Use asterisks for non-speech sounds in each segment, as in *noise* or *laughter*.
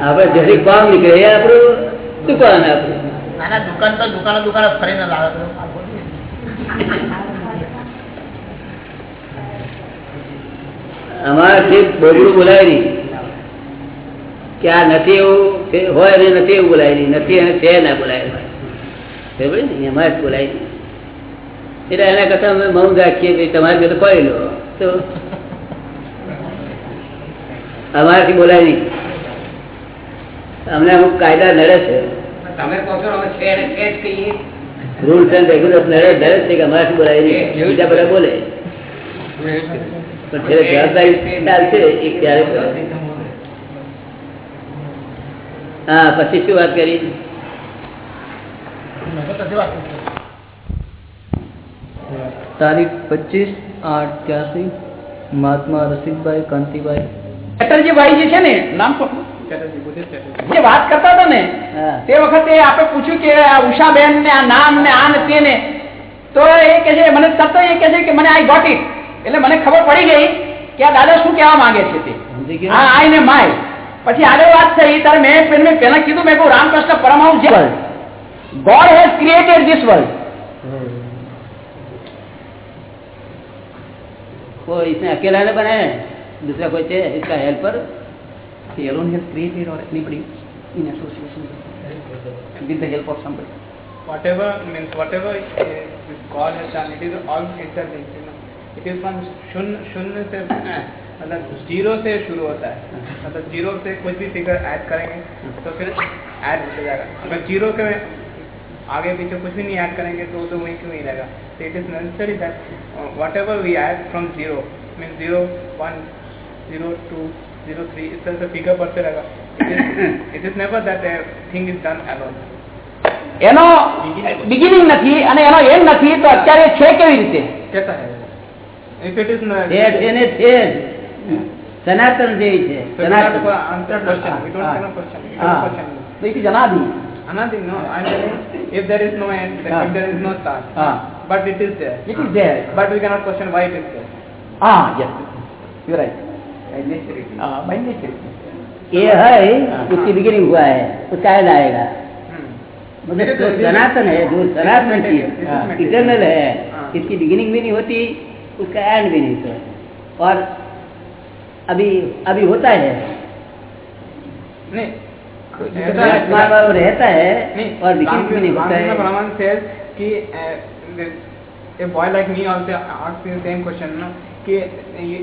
આપડે જરી કામ નીકળે એ આપણું દુકાન આપણું દુકાન તો દુકાનો દુકાનો ફરીને લાવે અમારાથી બોગડું બોલાય નહીં. કે આ નથી એવું હોય ને નથી એવું બોલાય નહીં. નથી અને છે ના બોલાય. બરાબર ને? એમાં જ બોલાય નહીં એટલે એના કરતા અમે મૌન રાખીએ તમારે કોઈ લો તો અમારાથી બોલાય નહીં અમને અમુક કાયદા નડે છે તમે કહો છો ને છે જ કહીએ રૂલ્સ એન્ડ રેગ્યુલેશન નડે નડે છે કે અમારાથી બોલાય નહીં બીજા બધા બોલે પણ જ્યારે જવાબદારી ચાલશે એ ક્યારે હા પછી શું વાત કરી તારીખ પચીસ આઠ ત્યાસી મહાત્મા રસિકભાઈ કાંતિભાઈ ચેટર્જીભાઈ જે છે ને નામ જે વાત કરતા હતા ને તે વખતે આપણે પૂછ્યું કે આ ઉષાબેન ને આ નામ ને આ ને તે ને. તો એ કે છે મને તત્વ એ કે છે કે મને આઈ ગોટ ઇટ એટલે મને ખબર પડી ગઈ કે આ દાદા શું કહેવા માંગે છે તે. હા આઈ ને માય. પછી આગળ વાત થઈ તારે મેં મેં કીધું મેં કહું રામકૃષ્ણ પરમહંસ જે God has created this world કોઈ અકેલા ને બને दूसरा कोई है इसका हेल्पर uh, मतलब ज़ीरो से शुरू होता है मतलब ज़ीरो से कुछ भी फिगर ऐड करेंगे तो फिर ऐड होते जाएगा अगर ज़ीरो के आगे पीछे कुछ भी नहीं ऐड करेंगे तो तो वहीं क्यों नहीं रहेगा तो it is necessary that whatever we add from zero mean zero one zero two, zero three. It's just a bigger person. It is, it is never that a thing is done alone. એનો beginning નથી અને એનો એમ નથી તો અત્યારે છે કેવી રીતે સનાતન જેવી છે સનાતન if there is if there is no start. But it is there. It is. But we cannot question why right. ये है उसकी बिगिनिंग हुआ है उसका एंड आएगा? hmm. मतलब जो सनातन है जो सनातन चीज़ *laughs* हाँ, इटरनल है हाँ। इसकी बिगिनिंग भी नहीं होती उसका एंड भी नहीं होता। और अभी अभी होता है। रहता है और बिगिनिंग भी नहीं होता है। कि a boy like me also asks the same question no કે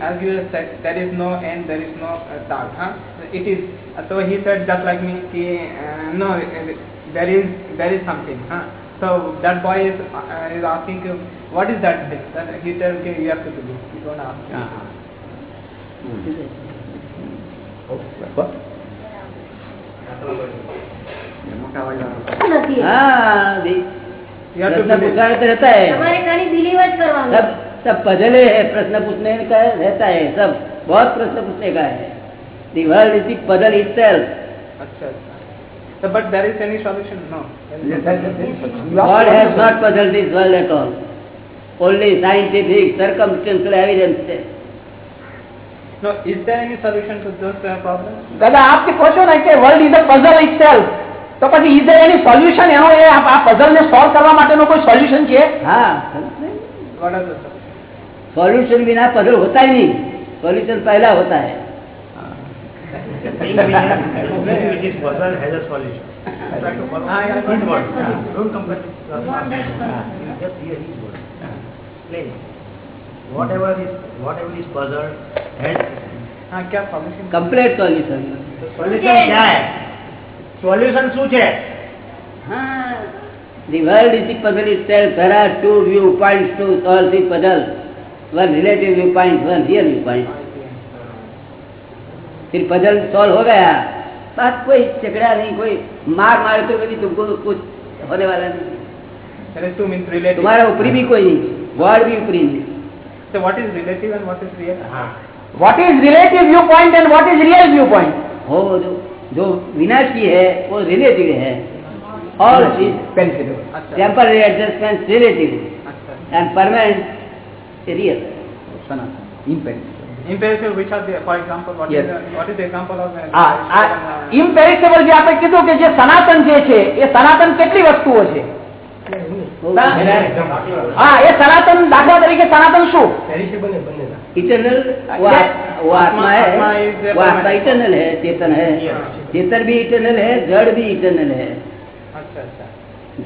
as you said, there is no end, there is no uh, start. Huh? It is. So he said just like me, ki, uh, no, there is there is something. Huh? So that boy is, uh, is asking, what is that thing? That he tells you, you have to do. You don't ask. Uh -huh. hmm. નથી હા રહેતા તમારે ખાલી believe જ કરવાનું सब सब पजले है प्रश्न पूछने का रहता है सब बहुत प्रश्न पूछने का है the world is the puzzle itself अच्छा अच्छा so, but there is any solution no God has not puzzled this world at all. Only scientific, circumstantial evidence. no is there any solution to those uh, problems દાદા આપથી પૂછો ને કે world is a puzzle itself તો પછી is there any solution એનો એ આ puzzle ને solve કરવા માટેનો કોઈ સોલ્યુશન છે हाँ what are the पॉल्यूशन बिना पधल होता ही नहीं पॉल्यूशन पहला होता है કમ્પ્લેટ સોલ્યુશન સોલ્યુશન ક્યાં સોલ્યુશન શું છે The world is the puzzle itself. There are two viewpoints to solve the puzzle. One relative view point one real view point फिर पजल सॉल्व हो गया बात कोई झगड़ा नहीं कोई मार मार तो कभी तुमको कुछ होने वाला नहीं तुम्हारा ऊपरी भी कोई नहीं वर्ड भी ऊपरी नहीं तो what is relative and what is real what is relative view point and what is real view point हो जो जो विनाशी है वो रिलेटिव है और temporary adjustment relative and permanent real સનાતન ઇમ્પેન્સિબલ Imperishable, which are the, for example, what Yes. is the, what is the example of uh, આ uh, ઇમ્પેરિસેબલ જે આપણે કીધું કે જે સનાતન જે છે એ સનાતન કેટલી વસ્તુઓ છે હા એ સનાતન દાખલા તરીકે સનાતન શું इटरनल वो आ- वो आत्मा है आत्मा is a वो आत्मा इटरनल है चेतन है चेतन भी इटरनल है जड़ भी इटरनल है अच्छा अच्छा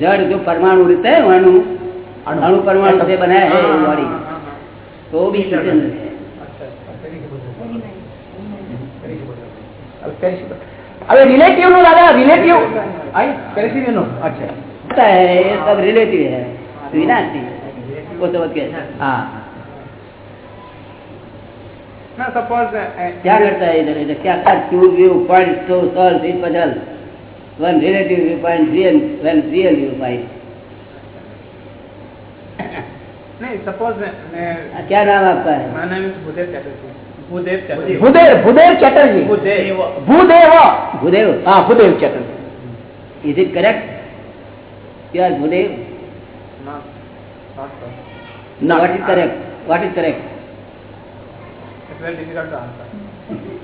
जड़ जो परमाणु रहता है अणु अणु परमाणु से बना है हाँ, हाँ, बॉडी हाँ, हाँ, हाँ, तो भी इंटरनल है। अरे रिलेटिव नो दादा रिलेटिव आई नो अच्छा। है ये सब रिलेटिव है। विनाशी वो समझ के हाँ। क्या करता है इधर इधर? क्या two view point to solve in puzzle one relative view point real one real view point ક્યાં નામ આપતા ભૂદેવ ચેટર્જી. ભૂદેવ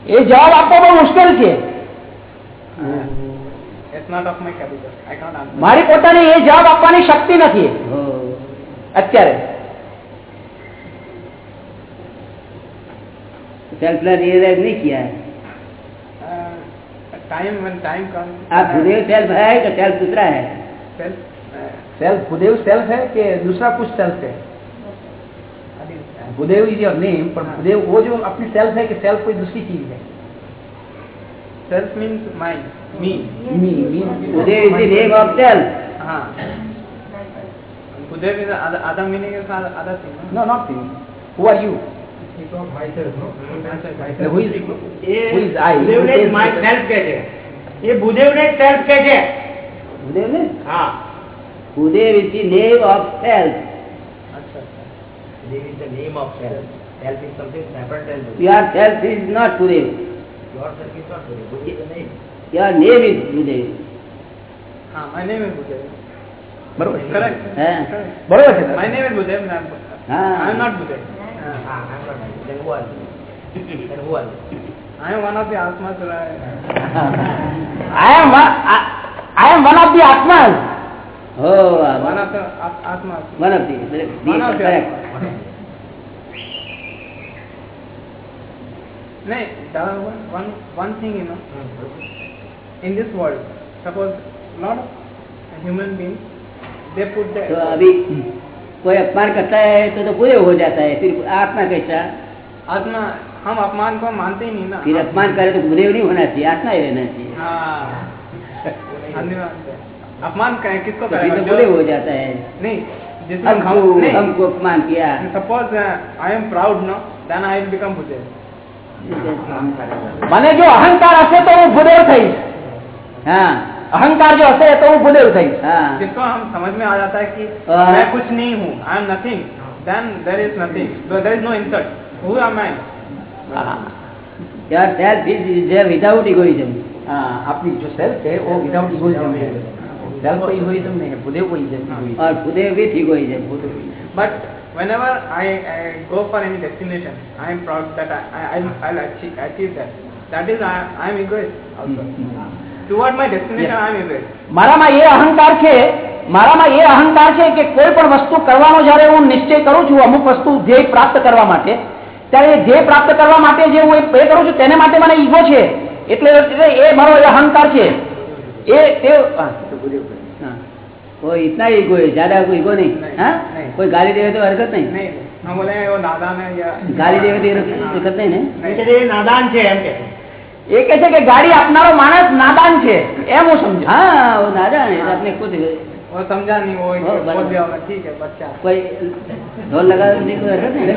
એ જવાબ આપવો બહુ મુશ્કેલ છે. મારી પોતાની એ જવાબ આપવાની શક્તિ નથી. અત્યારે. सेल्फ ने रियलाइज़ नहीं किया है। टाइम टाइम का। आप खुदेव सेल्फ है कि सेल्फ दूसरा है? सेल्फ सेल्फ खुदेव सेल्फ है कि दूसरा कुछ सेल्फ है? भूदेव इज़ योर नेम पर भूदेव वो जो अपनी सेल्फ है कि सेल्फ कोई दूसरी चीज़ है। Self means mind me me means Bhudev is the name of self हाँ। Bhudev is other meaning is other thing no not thing who are you એ બુદેવ ને સેલ્ફ કે છે. બુદેવ ને હા. Bhudev is the name of self અચ્છા Bhudev is the બરોબર છે เป็นห่วงเป็นห่วง I am one of the Atmas. I am one, I, I am one of the Atmas. Oh, one of the Atmas. One of the. the one of the. Nay, one, one thing you know, in this world, suppose lot of human beings, they put their... So, Abhi, कोई अपमान करता है तो तो पूरे हो जाता है फिर आत्मा कैसा आत्मा हम अपमान को मानते ही नहीं ना फिर अपमान करे तो गुदेव नहीं होना चाहिए आत्मा ही रहना चाहिए हाँ धन्यवाद अपमान करें किसको तो फिर करेगा तो जो- पूरे हो जाता है नहीं जिसमें हम हमको नहीं हमको अपमान किया suppose I am proud no then I will become Bhudev મને જો અહંકાર હશે તો હું ભૂદેવ થઈશ हाँ अहंकार जो हसे तो वो भूले उठाई जिसको हम समझ में आ जाता है कि मैं कुछ नहीं हूँ I am nothing then there is nothing there is no insult who am I यार self is is without egoism अपनी जो सेल्फ है वो विदाउट इगोइज्म है सेल्फ को इगोइज्म नहीं है खुदे को इगोइज्म और खुदे विथ इगोइज्म खुद but whenever I, I go for any destination I am proud that I, I, I'll, I'll achieve, achieve that that is I, I am egoist also Toward my destination, I am egoist. મારામાં એ અહંકાર છે મારામાં એ અહંકાર છે કે કોઈ પણ વસ્તુ કરવાનો જ્યારે હું નિશ્ચય કરું છું અમુક વસ્તુ ધ્યેય પ્રાપ્ત કરવા માટે ત્યારે એ ધ્યેય પ્રાપ્ત કરવા માટે જે હું એ કરું છું તેને માટે મને ઈગો છે એટલે એટલે એ મારો એ અહંકાર છે એ તે હા, તો ભૂદેવ કહે. हाँ वो इतना ईगो है ज्यादा कोई ईगो नहीं नहीं, हाँ नहीं। कोई गाली देवे तो हरकत नहीं नहीं हम बोले वो नादान है या गाली देवे तो हरकत नहीं ना એમ કે એ નાદાન છે એમ કે એ કહે છે કે ગાડી આપનારો માણસ નાદાન છે એમ હું સમજુ हाँ वो नादान है तो अपने खुद वो समझा नहीं वो हाँ, बोल बराबर। दिया होगा ठीक है बच्चा कोई ढोल लगा नहीं कोई हरकत नहीं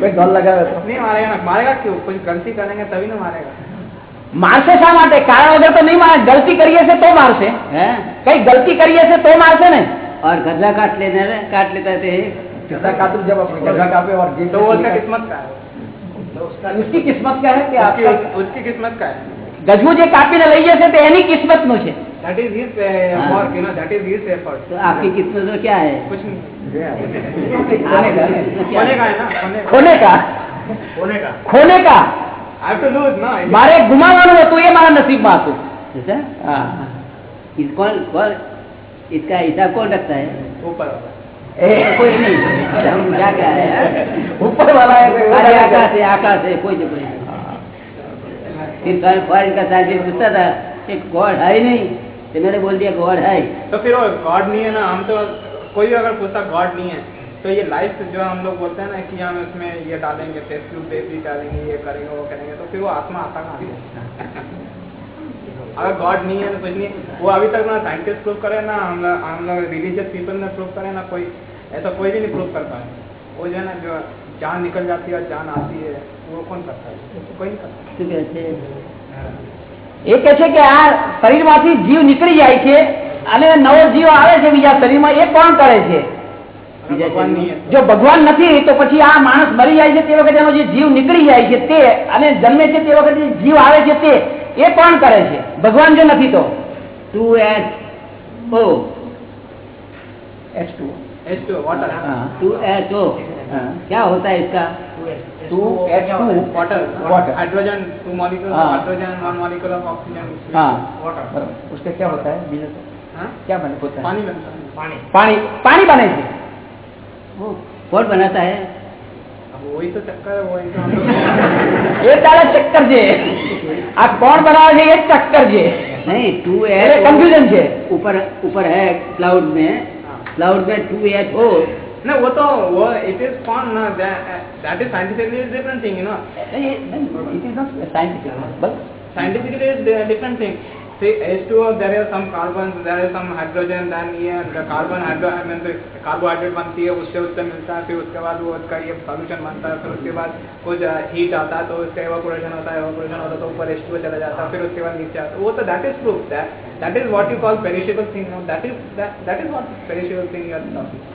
કોઈ ઢોલ લગાવે તો नहीं मारेगा ना मारेगा क्यों कुछ गलती करेंगे तभी ना मारेगा મારશે શા માટે કારણ વગર તો નહીં મારે ગલતી કરીએ છે તો મારશે है કઈ ગલતી કરીએ છે તો મારશે ને और गद्दा काट लेना है काट लेता थे ગધા કાતરું जब अपने गधा कापे और जीभ तो वो से उसका निकाले। किस्मत का है उसकी किस्मत क्या है कि उसकी, आपका उसकी किस्मत का है ગજવું જે કાપીને લઈ જશે તે એની કિસ્મતનું છે That is his uh, हाँ। work, you know, that is his effort. तो आपकी किस्मत में क्या है कुछ नहीं કોને કા? होने का है ना होने का કોને કા होने का ખોને કા I have to lose, no? I- મારે ગુમાવવાનું હતું એ મારા નસીબમાં હતું ऐसा હા इस कौन कौन इसका हिसाब कौन रखता है ऊपर वाला। એ कोई नहीं हम क्या क्या है ઉપર વાળા એ કોઈ खाली વધારે आकाश है आकाश है कोई नहीं कोई फिर फॉरेन का साइंटिस्ट पूछता था कि गॉड है ही नहीं तो मैंने बोल दिया गॉड है तो फिर वो गॉड नहीं है ना हम तो कोई भी अगर पूछता गॉड नहीं है तो ये लाइफ जो हम लोग बोलते हैं ना कि हम इसमें ये डालेंगे टेस्ट ट्यूब बेबी डालेंगे ये करेंगे वो करेंगे तो फिर वो आत्मा आता कहाँ से अगर गॉड नहीं है तो कुछ नहीं है। वो अभी तक ना साइंटिस्ट प्रूव करे ना हम लोग हम लोग रिलीजियस पीपल ने प्रूव करे ना कोई ऐसा कोई भी नहीं प्रूव कर पाए वो जो है ना जो जान निकल जाती है और जान आती है वो कौन करता है कोई नहीं करता શું કહે છે એ કે છે કે આ શરીરમાંથી જીવ નીકળી જાય છે અને નવો જીવ આવે છે બીજા શરીરમાં એ કોણ કરે છે अगर भगवान नहीं है જો ભગવાન નથી તો પછી આ માણસ મરી જાય છે તે વખતે એનો જે જીવ નીકળી જાય છે તે અને જન્મે છે તે વખતે જે જીવ આવે છે તે એ કોણ કરે છે ભગવાન જો નથી તો two H O H2O. H two water हाँ। टू एच ओ हाँ। क्या होता है इसका Two H2 water Water. Hydrogen two molecule हाँ। Hydrogen one molecule of oxygen हाँ वाटर बराबर उसका क्या होता है बीजा से? हाँ? क्या बने होता है पानी बनता है पानी પાણી પાણી બને છે वो कौन बनाता है अब वही तो चक्कर है वही तो हम लोग એ *laughs* તારે ચક્કર છે આ કોણ બનાવે છે એ જ ચક્કર છે नहीं टू એટલે एच કન્ફ્યુઝન છે ऊपर ऊपर है क्लाउड में हाँ। क्लाउड में टू एच ओ ना वो तो वो इट इज कौन ना that is scientifically is different thing you know it is not scientific bus scientifically is a different thing See, H2O, there are some carbons, there are some hydrogen, then ये carbon hydrogen, carbohydrate बनती है, उससे उससे मिलता है, फिर उसके बाद वो उसका ये solution बनता है, फिर उसके बाद कुछ heat आता है, तो उससे evaporation होता है, evaporation होता है, तो ऊपर H2O चला जाता है, फिर उसके बाद नीचे आता है, वो तो that is proof that that is what you call perishable thing, that is that that is what perishable thing you are talking.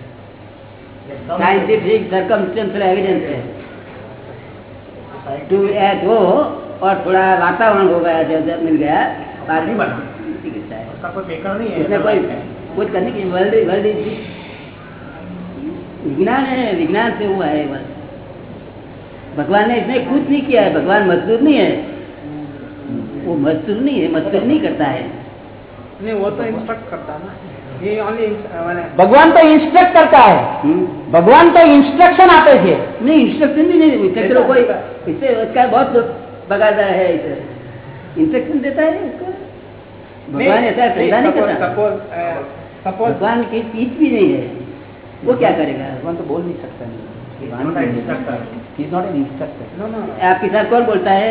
Scientific circumstantial evidence है। टू एच ओ और थोड़ा वातावरण हो गया जब जब मिल गया। में चिकित्सा है उसका कोई बेकार नहीं है इसमें कोई कुछ करने की वर्ल्ड वर्ल्ड विज्ञान है विज्ञान से हुआ है बस। भगवान ने इसमें कुछ नहीं किया है भगवान मजदूर नहीं है। वो मजदूर नहीं है मजदूर नहीं करता है। नहीं वो तो इंस्ट्रक्ट करता है ना। ભગવાન તો ઇન્સ્ટ્રક્ટ કરતા है हम्म? ભગવાન તો ઇન્સ્ટ્રક્શન આપે છે नहीं इंस्ट्रक्शन भी नहीं इससे चलो कोई इससे उसका बहुत बगादा है इसे इंस्ट्रक्शन देता है उसको भगवान ऐसा पैदा नहीं करता सपोज सपोज भगवान की चीज भी नहीं है वो क्या करेगा ભગવાન તો બોલ નહીં सकता instructor. He is not an instructor no no आपके साथ कौन बोलता है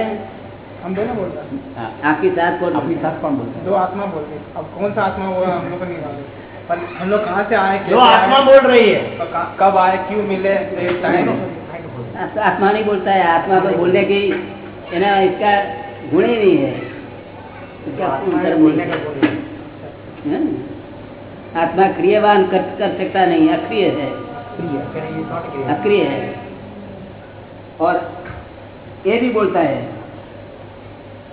हम दोनों बोल रहे हैं आपके साथ कौन अपने साथ कौन बोलता है दो आत्मा बोल रही है। अब कौन सा आत्मा हुआ हम लोग को नहीं मालूम पर हम लोग कहाँ से आए जो कैसे आत्मा बोल रही है। कहाँ- कब आए क्यों मिले टाइम आत्मा नहीं बोलता है आत्मा तो बोलने की है ना इसका गुण ही नहीं है। आत्मा क्रियवान कर, कर सकता नहीं अक्रिय है. अक्रिय है। और ये भी बोलता है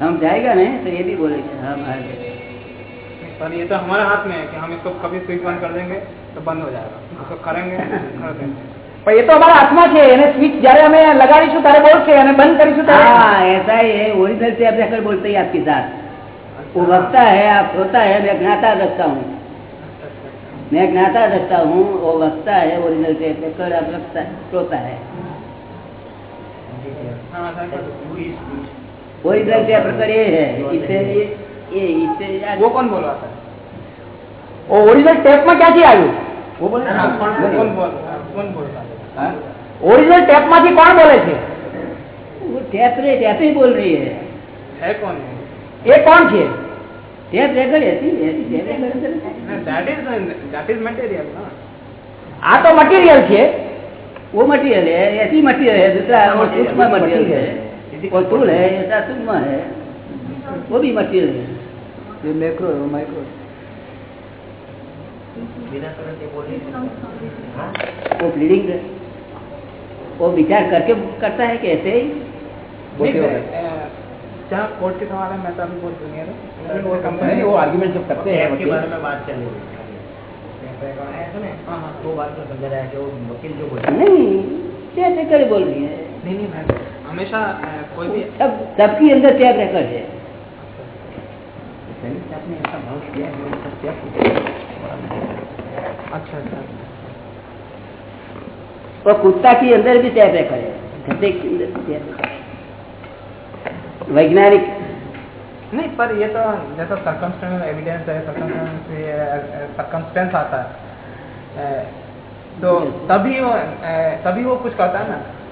हम जाएगा नहीं तो ये भी बोलेगा हम आ गए। पर ये तो हमारे हाथ में है कि हम इसको कभी स्विच बंद कर देंगे तो बंद हो जाएगा उसको करेंगे कर देंगे પણ એ તો અમારા હાથમાં છે એને સ્વિચ જયારે અમે લગાડીશું ત્યારે બોલશે અને બંધ કરીશું ત્યારે हाँ ऐसा ही है ओरिजिनल से आप जाकर बोलते ही आपके साथ वो वक्ता है आप होता है मैं ज्ञाता दसता हूँ मैं ज्ञाता दसता हूँ वो वक्ता है ओरिजिनल से लेकर आप रखता श्रोता है हाँ ऐसा कर Who is which? ओरिजिनल से प्रकार ये है इससे ये ये इससे दो। वो कौन बोलवाता है ઓ ઓરિજિનલ ટેપમાં ક્યાંથી આવ્યું वो बोले ना कौन कौन बोल कौन बोलता है ઓરિજિનલ ટેપમાંથી કોણ બોલે છે वो टैप रे टैप ही बोल रही है है कौन है એ કોણ છે टैप रेकर्ड ऐसी ऐसी tape record that is that is material ना આ તો મટીરિયલ છે वो मटीरियल है ऐसी मटीरियल है दूसरा वो सूक्ष्म मटीरियल है वो स्थूल है ऐसा सूक्ष्म है वो भी मटीरियल है ये मैक्रो है माइक्रो वो ब्लीडिंग वो विचार करके करता है कि ऐसे ही मैं, कोर्ट के सवाल है मैं तो अभी बहुत दुनिया वो कंपनी नहीं, वो आर्ग्यूमेंट जब करते हैं बारे में बात चल रही है। हाँ हाँ। तो बात में समझ रहा कि वकील जो बोल नहीं टैप बोल रही है? नहीं नहीं हमेशा कोई भी सब सबकी अंदर टैप रिकॉर्ड है? सैनिक साहब ऐसा भाव किया है वो क्या अच्छा अच्छा। और कुत्ता की अंदर भी टैप रिकॉर्ड गधे के अंदर भी टैप रिकॉर्ड है। वैज्ञानिक। नहीं पर ये तो जैसा सर्कमस्टेंस एविडेंस है सर्कमस्टेंस आता है। तो तभी वो तभी वो कुछ करता है ना।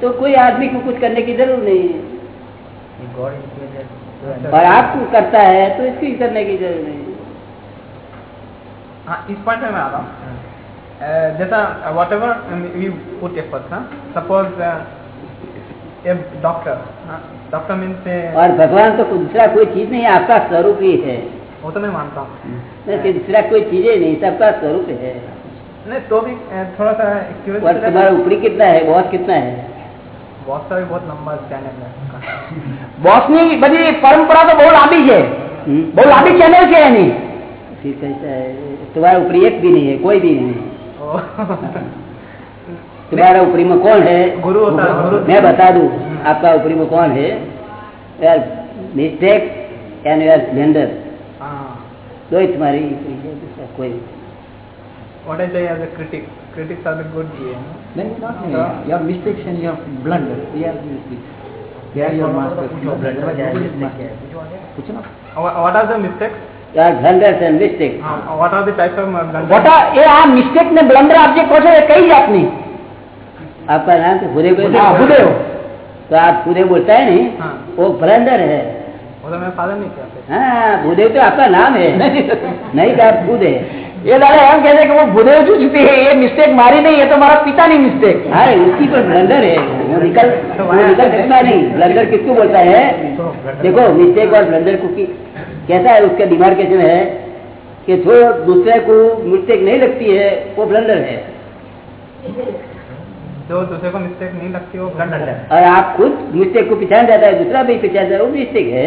तो कोई आदमी को कुछ करने की ज़रूरत नहीं है। और आप कुछ करता है तो इसकी करने की ज़रूर नहीं है। हाँ इस पॉइंट में मैं आ रहा हूँ। जैसा whatever we put efforts हाँ suppose a doctor doctor means और भगवान तो दूसरा कोई चीज़ नहीं आपका स्वरूप ही है। वो तो मैं मानता हूँ। दूसरा कोई चीज़ ही नहीं सबका स्वरूप है। नहीं तो भी थोड़ा सा तुम्हारा ऊपरी कितना है बहुत कितना है? बहुत सारे बहुत लंबा चैनल है उसका। બોસની બધી પરંપરા તો બહુ લાંબી છે हम्म? બહુ લાંબી ચેનલ છે એની फिर कैसा है तुम्हारा ऊपरी एक भी नहीं है कोई भी नहीं है ओ, तुम्हारा ऊपरी में कौन है गुरु होता है गुरु मैं बता दूं आपका ऊपरी में कौन है यार मिस्टेक एंड यार ब्लेंडर हाँ दो ही तुम्हारी ऊपरी है दूसरा कोई नहीं। what I say as a critic critics are the good GM your mistakes and your blunder they are they are your master पूछो blood में क्या है, mistake क्या है, पूछो आगे। પૂછો ना Wha- what are the mistakes यार ब्लंडर्स एंड मिस्टेक हाँ, what are the types of uh, blunders? મોટા એ આ મિસ્ટેક ને બ્લન્ડર આપ જે કહો છો એ કઈ જાતની आपका नाम तो भूदेव को હા ભૂદેવ तो आप भूदेव बोलता है नहीं हाँ वो ब्लंडर है वो तो मेरे फादर नहीं किया थे हाँ भूदेव तो आपका नाम है नहीं तो आप खुद है ये दादा एम कहते हैं कि वो भूदेव जूझती है ये मिस्टेक मारी नहीं है तो हमारा पिता नहीं मिस्टेक है इसकी पर ब्लंडर है वो निकल वो निकल नहीं। ब्लंडर किसको बोलता है? देखो मिस्टेक और ब्लंडर को कैसा है उसके दिमाग के जो है कि जो दूसरे को मिस्टेक नहीं लगती है वो ब्लंडर है। जो दूसरे को मिस्टेक नहीं लगती वो ब्लंडर है। और आप खुद मिस्टेक को पहचान जाता है दूसरा भी पहचानता है वो मिस्टेक है।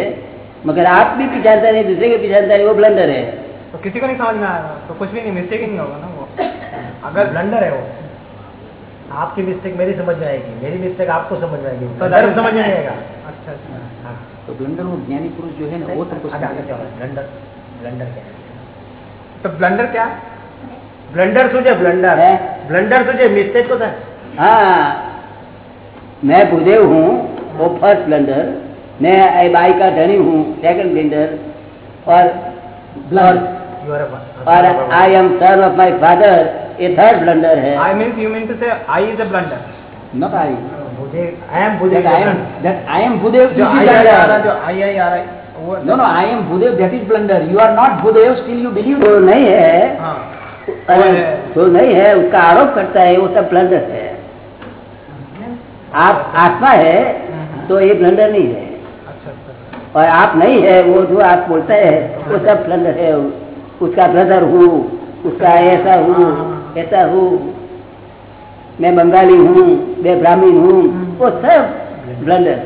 मगर आप भी पहचानता नहीं दूसरे को पहचानता नहीं वो ब्लंडर है। तो किसी को नहीं समझ में आएगा तो कुछ भी नहीं मिस्टेक ही नहीं होगा ना वो अगर ब्लंडर है वो आपकी मिस्टेक मेरी समझ में आएगी मेरी मिस्टेक आपको समझ में आएगी तो ब्लंडर समझ में नहीं आएगा अच्छा अच्छा हाँ તો બ્લન્ડર નું જ્ઞાની પુરુષ जो है ना वो तुमको आगे आगे समझाएगा। चलो ब्लंडर ब्लंडर क्या है तो ब्लंडर क्या है બ્લન્ડર શું છે બ્લન્ડર હે? બ્લન્ડર શું છે મિસ્ટેક તો થાય हाँ मैं भूदेव हूँ वो फर्स्ट ब्लंडर मैं आई बाई का धनी हूँ सेकंड ब्लंडर और और, You are a- और I am son of my father ये थर्ड ब्लंडर है। I mean you mean to say I is a blunder not I I am I am जो I I no no I am that is blunder you are not still you believe तो नहीं हाँ। है। तो नहीं है उसका आरोप करता है वो सब ब्लंडर है। आप आत्मा है तो ये ब्लंडर नहीं है। और आप नहीं है वो जो आप बोलते हैं वो सब ब्लंडर है। उसका ब्रदर हूँ उसका ऐसा हूँ ऐसा हूँ मैं बंगाली हूँ मैं ब्राह्मण हूँ वो सब ब्लंडर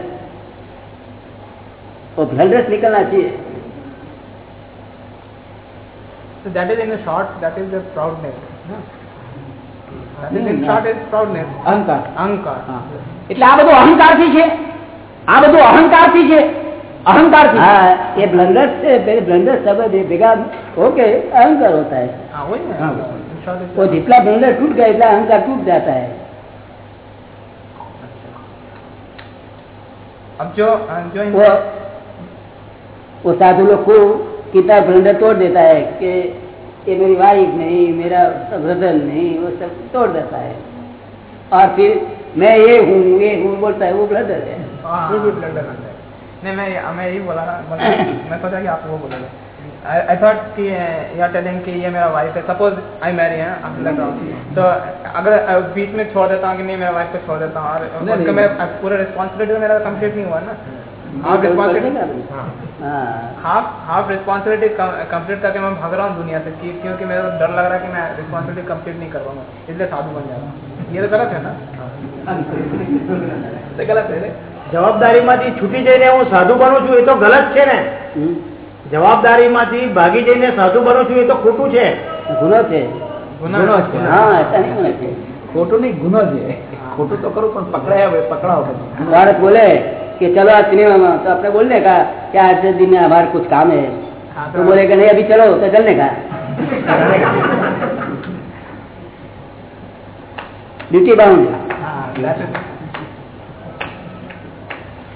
वो ब्लंडर निकलना चाहिए So that is in a short, that is the proudness. no? That is in Hmm. short is proudness. અહંકાર Ankar. હા. એટલે આ બધું અહંકારથી છે આ બધું અહંકારથી છે अहंकार हाँ, ये ब्लंडर से ब्लंडर शब्द बेगा ओके अहंकार होता है। हाँ, हाँ। वो, जितना ब्लंडर टूट गया इतना अहंकार टूट जाता है। अच्छा। अब जो जो वो, वो साधु लोग को कितना ब्लंडर तोड़ देता है कि ये मेरी वाइफ नहीं मेरा ब्रदर नहीं वो सब तोड़ देता है। और फिर मैं ये हूँ ये हूँ बोलता है वो ब्लडर है। ये भी ब्लडर है। नहीं मैं मैं यही बोला ना मतलब *laughs* मैं सोचा कि आप वो बोलोगे। आई थॉट कि यू टेलिंग कि ये मेरा वाइफ है। सपोज़ आई मैरी है आप लग रहा हूँ तो अगर बीच में छोड़ देता हूँ कि नहीं मेरा वाइफ को छोड़ देता हूँ और उसका। मैं पूरा रिस्पॉन्सिबिलिटी मेरा कंप्लीट नहीं हुआ ना। हाफ़ रिस्पॉन्सिबिलिटी हाँ। हाफ़ हाफ़ रिस्पॉन्सिबिलिटी कंप्लीट करके मैं भाग रहा हूँ दुनिया से कि क्योंकि मेरे को डर लग रहा है कि मैं रिस्पॉन्सिबिलिटी कंप्लीट नहीं कर पाऊँगा। इसलिए साधु बन जा रहा हूँ। ये तो गलत है ना? तो गलत है। જવાબદારીમાંથી છૂટી જઈને હું સાધુ બનું છું એ તો ગલત છે ને. જવાબદારીમાંથી ભાગી જઈને સાધુ બનું છું એ તો ખોટું છે. ગુનો છે. ખોટું નહીં ગુનો છે. ખોટું તો કરું પણ પકડાય પકડાવો ભારત બોલે કે ચલો આ સિનેમામાં તો આપણે બોલને કા કે આજ દિન મેં કુછ કામ હે. તો બોલે કે નહીં અભી ચલો તો ચલને કા. *laughs* ડ્યુટી બાઉન્ડ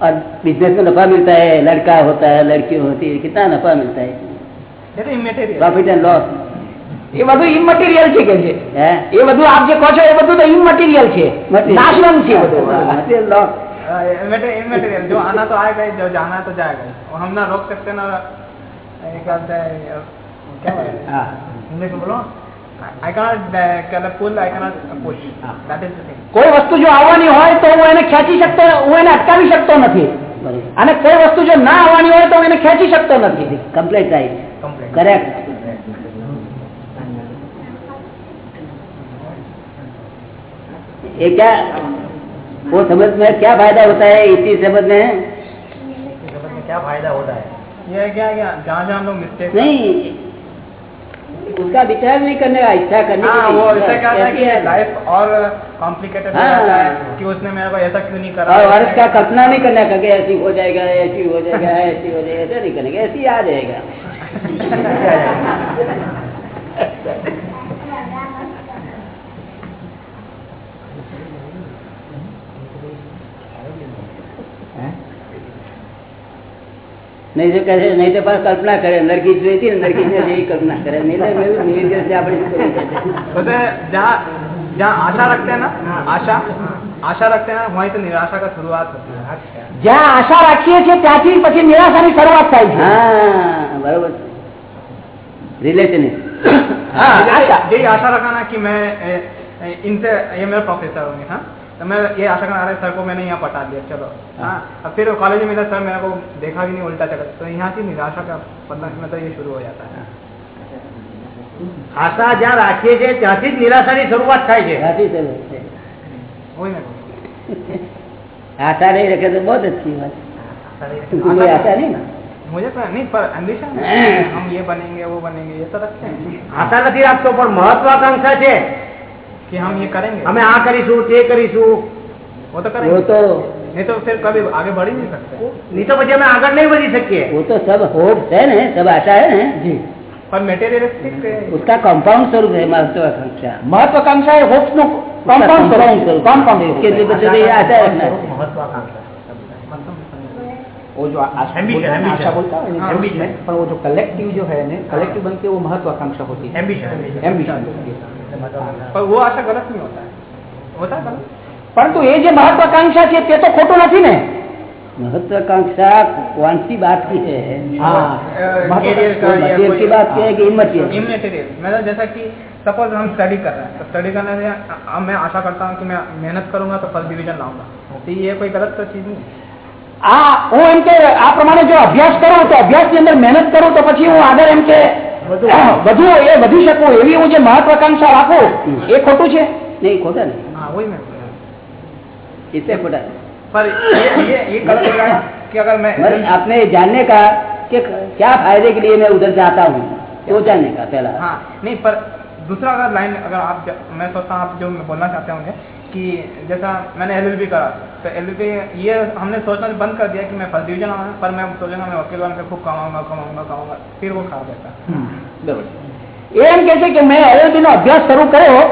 और बिजनेस में नफा मिलता है लड़का होता है लड़की होती है कितना नफा मिलता है ये तो इमेटेरियल प्रॉफिट एंड लॉस એ બધું ઇમટીરિયલ છે કે છે है એ બધું આપ જે કહો છો એ બધું તો ઇમટીરિયલ છે નાશવંત છે બધું मटेरियल लॉस इमेटेरियल जो आना तो आएगा ही जो जाना है तो जाएगा ही और हम ना रोक सकते ना ये क्या बोलते हैं क्या बोलते हैं हाँ इंग्लिश में बोलो I cannot pull I cannot push that is the thing કોઈ વસ્તુ જો આવવાની હોય તો હું એને ખેંચી શકતો હું એને અટકાવી શકતો નથી बरोबर અને કોઈ વસ્તુ જો ના આવવાની હોય તો હું એને ખેંચી શકતો નથી कंप्लीट राइट कंप्लीट करेक्ट ये क्या वो समझ में क्या फायदा होता है इसी समझ में जगत में क्या फायदा होता है ये है क्या क्या जहाँ जहाँ हम लोग मिस्टेक नहीं उसका विचार नहीं करने का इच्छा करने हाँ वो ऐसा क्या था है कि है। लाइफ और कॉम्प्लिकेटेड हाँ। जाता है कि उसने मेरे को ऐसा क्यों नहीं करा और और इसका कल्पना नहीं करना का कि ऐसी हो जाएगा ऐसी हो जाएगा ऐसी हो जाएगा ऐसा नहीं करेंगे ऐसी आ जाएगा *laughs* *laughs* નહીં તો કહે નહીં તો પણ કલ્પના કરે નરકી જોઈ હતી નરકી ને જેવી કલ્પના કરે. નહીં તો નિર્દેશ આપણે જ્યાં આશા રખતે ના આશા રખતે ના હોય શરૂઆત જ્યાં આશા રાખીએ છીએ ત્યાંથી પછી નિરાશાની બરોબર રિલેશનિસ્ટ हाँ आशा यही आशा रखना कि मैं इनसे ये तो मैं ये आशा करना अरे सर को मैंने यहाँ पटा दिया चलो हाँ अब फिर कॉलेज में मिला सर मेरे को देखा भी नहीं उल्टा चला तो यहाँ से निराशा का पता मतलब ये शुरू हो जाता है આશા જ્યાં રાખીએ છીએ ત્યાંથી જ નિરાશાની શરૂઆત થાય છે साथी चलो वही मैं बोल रहा आशा नहीं रखे तो बहुत अच्छी बात हूँ। कोई आशा नहीं ना मुझे तो नहीं पर एम्बिशन हम ये बनेंगे वो बनेंगे ये तो रखते हैं આશા નથી રાખતો પણ મહત્વાકાંક્ષા છે कि हम ये करेंगे અમે આ કરીશું તે કરીશું वो तो वो करेंगे तो नहीं तो फिर कभी आगे बढ़ ही नहीं सकते નહીં તો પછી અમે આગળ નહીં વધી શકીએ वो तो सब होप है ना सब आशा है ना जी पर मेटेरियलिस्टिक उसका कंपाउंड स्वरूप है महत्वाकांक्षा મહત્વાકાંક્ષા એ હોપ્સ નું કોમ્પાઉન્ડ compound स्वरूप કોમ્પાઉન્ડ उसके लिए बच्चे को ये आशा रखना है મહત્વાકાંક્ષા वो जो आशा Ambition, बोलता है ना, ambition. आशा बोलता है हाँ, ambition, पर वो जो कलेक्टिव जो है ना कलेक्टिव बन के वो महत्वाकांक्षा होती है એમ્બિશન एम्बिशन पर वो आशा गलत नहीं होता है होता है गलत પરંતુ એ જે મહત્વાકાંક્ષા છે તે તો ખોટું નથી ને महत्वाकांक्षा कौन सी बात की है हाँ कैरियर का या मटेरियल कोई- की बात की है कि इमटेरियल इमटेरियल मतलब जैसा कि सपोज हम स्टडी कर रहे हैं तो स्टडी करने से अब मैं आशा करता हूँ कि मैं मेहनत करूंगा तो फर्स्ट डिवीजन लाऊंगा तो ये कोई गलत तो चीज नहीं है આ હું એમ કે આ પ્રમાણે જો અભ્યાસ કરું તો અભ્યાસની અંદર મહેનત કરું તો પછી હું આગળ એમ કે વધુ એ વધી શકું એવી હું જે મહત્વાકાંક્ષા રાખું એ ખોટું છે नहीं खोटा नहीं हाँ वही मैं बोल रहा हूँ। इससे खोटा पर ये ये ये गलत हो गया कि अगर मैं मगर आपने जानने का कि क्या फायदे के लिए मैं उधर जाता हूँ वो जानने का पहला हाँ नहीं पर दूसरा अगर लाइन अगर आप मैं सोचता हूँ आप जो बोलना चाहते होंगे कि जैसा मैंने एल एल बी करा तो एल एल बी ये हमने सोचना बंद कर दिया कि मैं फ़र्स्ट डिवीज़न आऊँ पर मैं सोचूँगा मैं वकील बनकर खूब कमाऊँगा कमाऊँगा कमाऊँगा फिर वो खराब रहता है। એમ કે છે एल મેં એલએલબી નો અભ્યાસ શરૂ કર્યો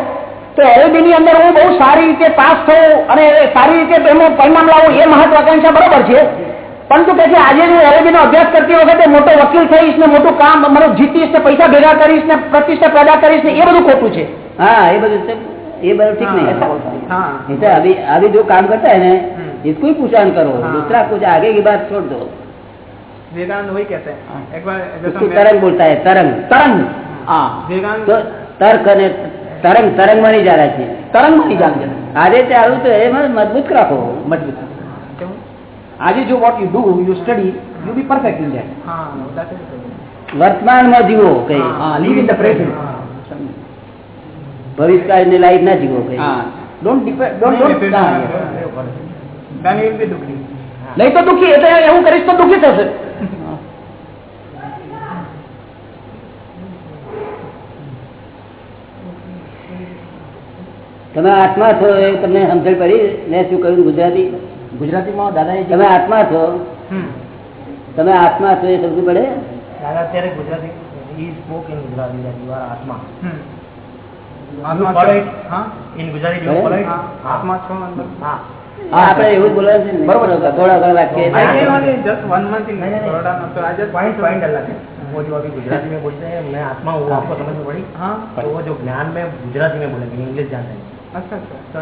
તો એલએલબી ની અંદર હું બહુ સારી રીતે પાસ થઉં અને સારી રીતે એમાં પરિણામ લાવું એ મહત્વાકાંક્ષા બરોબર છે. પરંતુ કે છે આજે હું LLB નો અભ્યાસ કરતી વખતે મોટો વકીલ થઈશ ને મોટું કામ મારું જીતીશ ને પૈસા ભેગા કરીશ ને પ્રતિષ્ઠા પેદા કરીશ ને એ બધું ખોટું છે हाँ ये बदल सब ये बदल ठीक नहीं है हाँ ऐसा अभी अभी जो काम करता है ना हम्म। इसको ही पहचान करो हाँ। दूसरा कुछ आगे की बात छोड़ दो विवेकानंद वही कहते हैं एक बार जैसा उसको मैं- तरंग बोलता है तरंग તરંગ હા विवेकानंद તો તર્ક અને તરંગ તરંગમાં નહીં જાય છે તરંગ માં જાણ છે આજે ચાલુ તો એમાં મજબૂત રાખો મજબૂત क्यों આજે જો what you do you study you be perfect in that વર્તમાનમાં જીવો કઈ. લીવ ઇન ધ પ્રેઝન્ટ ભવિષ્યકાળની લાઈફ ના જીવો કઈ. ડોન્ટ ડિપેન્ડ ડોન્ટ ડોન્ટ નહીં તો દુઃખી એટલે એવું કરીશ તો દુઃખી થશે. *laughs* તમે આત્મા છો એ તમને સમજણ પડી મેં શું કહ્યું ગુજરાતી? ગુજરાતીમાં દાદા તમે આત્મા છો? તમે આત્મા છો એ સમજવું પડે? દાદા અત્યારે Gujarati spoke in Gujarati that you are આત્મા. આપડે એવું જ બોલાવે છે બરોબર. થોડા ઘણા રાખીએ I came only just one month in नहीं, नहीं, नहीं। Baroda now, so I just point point अलग है वो जो अभी गुजराती में बोलते हैं मैं आत्मा हूँ वो आपको समझ में पड़ी हाँ तो वो जो ज्ञान में गुजराती में बोलेंगे इंग्लिश जानते हैं अच्छा अच्छा तो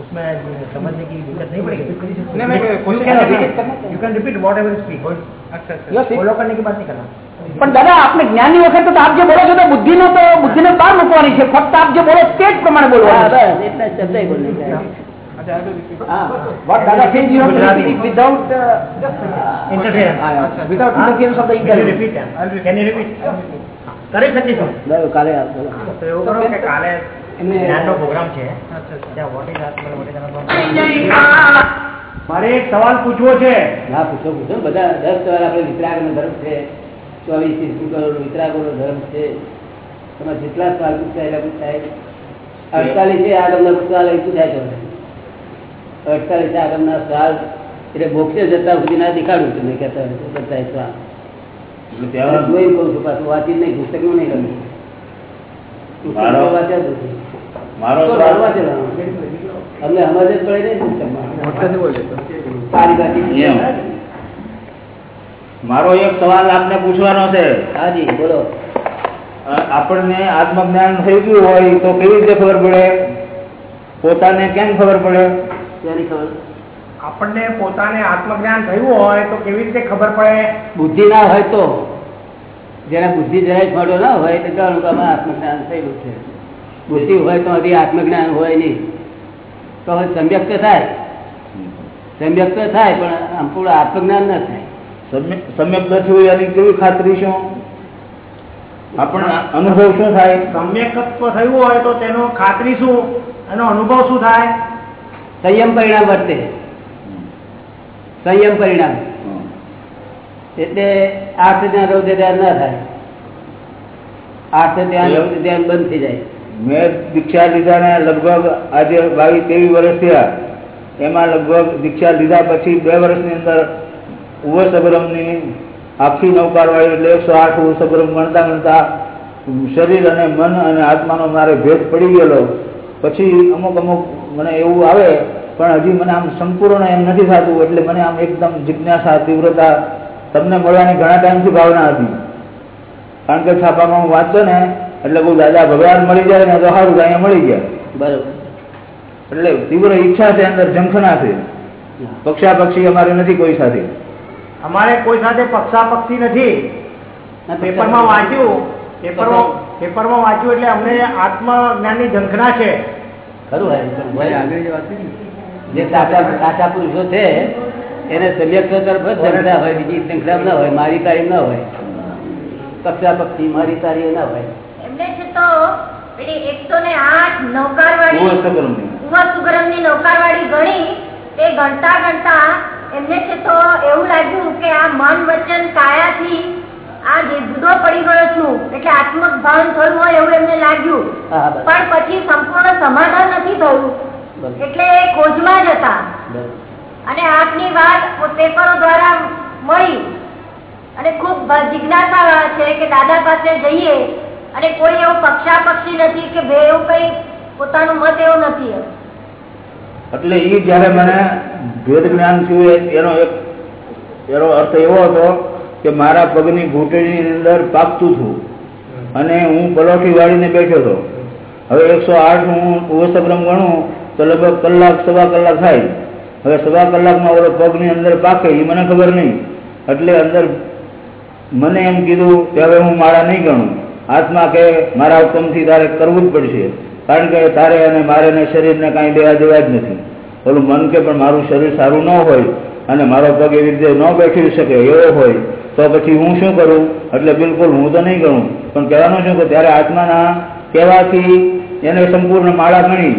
उसमें समझने की दिक्कत नहीं पड़ेगी नहीं, मैं यू कोशिश कैन कर रहा repeat you can repeat whatever speak अच्छा अच्छा Yes, फॉलो करने की बात नहीं करना પણ દાદા આપણે જ્ઞાનની વખતે તો આપ જે બોલો છો તો બુદ્ધિનો તો બુદ્ધિને બહાર મૂકવાની છે ફક્ત આપ જે બોલો તે જ પ્રમાણે હા બોલવાનું છે. બસ એટલા શબ્દ બોલે What Dada says, you have to repeat it without uh, interference. Uh, without interference of the Can you repeat? Can you repeat? કરી શકીશું એવું કરો કે કાલે જ્ઞાનનો પ્રોગ્રામ છે. ત્યાં વોટિંગ મારે એક સવાલ પૂછવો છે. ના પૂછો પૂછો. બધા દસ સવાલ આપણે વિતરાગનો ધર્મ છે. ચોવીસ ત્રીસ કરોડ વિતરાગોનો ધર્મ છે. તમે જેટલા સવાલ પૂછતા એટલા પૂછતા અડતાલીસે આ પૂછવા લઈ શું તમને. અડતાલીસ આગમના સવાલ એટલે મોક્ષે જતા સુધી ના દેખાડું છું મેં કહેતા જોઈ કહું છું પાછું વાંચી નહીં પુસ્તકનું નહીં ગમે પુસ્તક મારો-. અમને સમજ જ પડે નહીં પુસ્તકમાં. એક સવાલ આપને પૂછવાનો છે. હાજી બોલો. આપણને આપણને આત્મજ્ઞાન થઈ ગયું હોય તો કેવી રીતે ખબર પડે? પોતાને કેમ ખબર પડે? તેની ખબર? આપણને પોતાને આત્મજ્ઞાન થયું હોય તો કેવી રીતે ખબર પડે? બુદ્ધિ ના હોય તો. જેને બુદ્ધિ જરાય મળ્યો ના હોય તો જાણું કે આત્મજ્ઞાન થયેલું છે. બુદ્ધિ હોય તો હજી આત્મજ્ઞાન હોય નહીં. તો હવે સમ્યક તો થાય. સમ્યક તો થાય પણ આમ પૂરું આત્મજ્ઞાન ના થાય. સમ્ય- સમ્યક નથી હોય એની કેવી ખાતરી શું આપણને અનુભવ શું થાય? સમ્યકત્વ થયું હોય તો તેનો ખાતરી શું? એનો અનુભવ શું થાય? સંયમ પરિણામ વર્તે સંયમ પરિણામ. એટલે આઠ ધ્યાન રૌદ્ર ધ્યાન ના થાય. આઠ ધ્યાન રૌદ્ર ધ્યાન બંધ થઈ જાય. મેં દીક્ષા લીધા ને લગભગ આજે બાવીસ ત્રેવીસ વર્ષ થયા. એમાં લગભગ દીક્ષા લીધા પછી બે વર્ષની અંદર ઉવ આખી આખી નૌકારવાળી એટલે એકસો આઠ ઉવ સબરમ ગણતા ગણતા શરીર અને મન અને આત્માનો મારે ભેદ પડી ગયેલો. પછી અમુક અમુક મને એવું આવે પણ હજી મને આમ સંપૂર્ણ એમ નથી થતું એટલે મને આમ એકદમ જિજ્ઞાસા તીવ્રતા તમને મળવાની ઘણા ટાઈમથી ભાવના હતી. કારણ કે છાપામાં હું વાંચતો ને એટલે બહુ દાદા ભગવાન મળી જાય ને તો સારું અહીંયા મળી ગયા. બરોબર. એટલે તીવ્ર ઈચ્છા છે અંદર જંખના છે. પક્ષા પક્ષી અમારે નથી કોઈ સાથે. અમારે કોઈ સાથે પક્ષાપક્ષી નથી. પેપરમાં વાંચ્યું પેપરમાં પેપરમાં વાંચ્યું એટલે અમને આત્મજ્ઞાનની ઝંખના છે. જે સાચા પુરુષો છે એને સમ્યક તરફ જ ઝંખના હોય બીજી શંખડા ના હોય મારી તારી ના હોય. પક્ષા પક્ષી મારી તારી ના હોય. એમને છે તો ને આઠ નૌકાર વાળી સબરમની કુંવરની નૌકાર વાળી ગણી તે ગણતા ગણતા એમને છે તો એવું લાગ્યું કે આ મન વચન કાયાથી આ જે જુદો પડી ગયો છું એટલે આત્મક ભાન થયું હોય એવું એમને લાગ્યું. પણ પછી સંપૂર્ણ સમાધાન નથી થયું. એટલે એ ખોજમાં જ હતા. અને આપની વાત પેપરો દ્વારા મળી. અને ખૂબ જિજ્ઞાસા છે કે દાદા પાસે જઈએ અને કોઈ એવું પક્ષાપક્ષી નથી કે બે એવું કઈ પોતાનું મત એવું નથી એટલે એ જયારે મને ભેદ જ્ઞાન થયું એનો એક એનો અર્થ એવો હતો કે મારા પગની ઘૂંટણીની અંદર પાકતું હતું. અને હું પલોઠી વાળીને બેઠો હતો. હવે એકસો આઠ હું ઓસગ્રામ ગણું તો લગભગ કલાક, સવા કલાક થાય. હવે સવા કલાકમાં ઓલો પગની અંદર પાકે એ મને ખબર નહીં. એટલે અંદર મને એમ કીધું કે હવે હું મારા નહીં ગણું. આત્મા કે મારા હુકમથી તારે કરવું જ પડશે. કારણ કે તારે અને મારે ને શરીરને કાંઈ દેવા દેવા જ નથી. ઓલું મન કે પણ મારું શરીર સારું ન હોય અને મારો પગ એવી રીતે ન બેઠી શકે, એવો હોય. તો પછી હું શું કરું? એટલે બિલકુલ હું તો નહીં કરું પણ કહેવાનું શું કે ત્યારે આત્માના કહેવાથી એને સંપૂર્ણ માળા ગણી.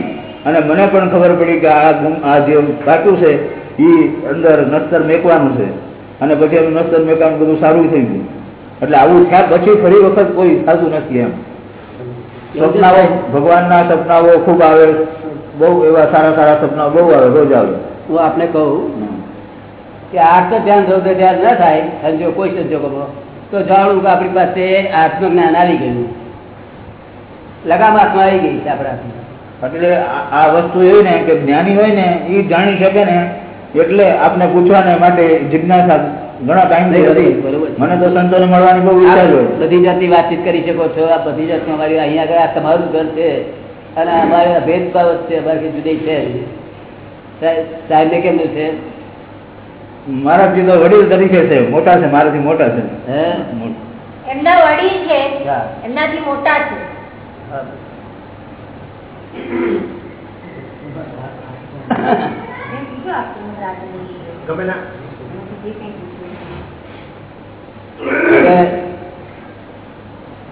અને મને પણ ખબર પડી કે આ આ જે કાચું છે એ અંદર નસ્તર મેકવાનું છે. અને પછી એનું નસ્તર મેકવાનું બધું સારું થઈ ગયું. એટલે આવું થયા પછી ફરી વખત કોઈ થતું નથી એમ. સપનાઓ, ભગવાનના સપનાઓ ખૂબ આવે. બહુ એવા સારા સારા સપનાઓ બહુ આવે, રોજ આવે. હું આપને કહું કે આર્થ ધ્યાન સૌથી ધ્યાન ન થાય સંજોગ કોઈ સંજોગોમાં તો જાણવું કે આપણી પાસે આત્મજ્ઞાન આવી ગયું. લગામ આત્મા આવી ગઈ છે આપણા એટલે આ વસ્તુ એવી ને કે જ્ઞાની હોય ને એ જાણી શકે ને એટલે આપને પૂછવાને માટે જિજ્ઞાસા ઘણા ટાઈમ થઈ હતી. મને તો સંતોને મળવાની બહુ ઈચ્છા હોય. બધી જાતની વાતચીત કરી શકો છો. આ બધી જાતની અમારી અહીંયા આગળ આ તમારું ઘર છે. અને અમારે ભેદભાવ છે. બાકી જુદી છે. સાહેબ સાહેબને કેમનું છે? મારાથી તો વડીલ તરીકે છે મોટા છે મારાથી મોટા છે. એમના વડીલ છે? એમનાથી મોટા છે.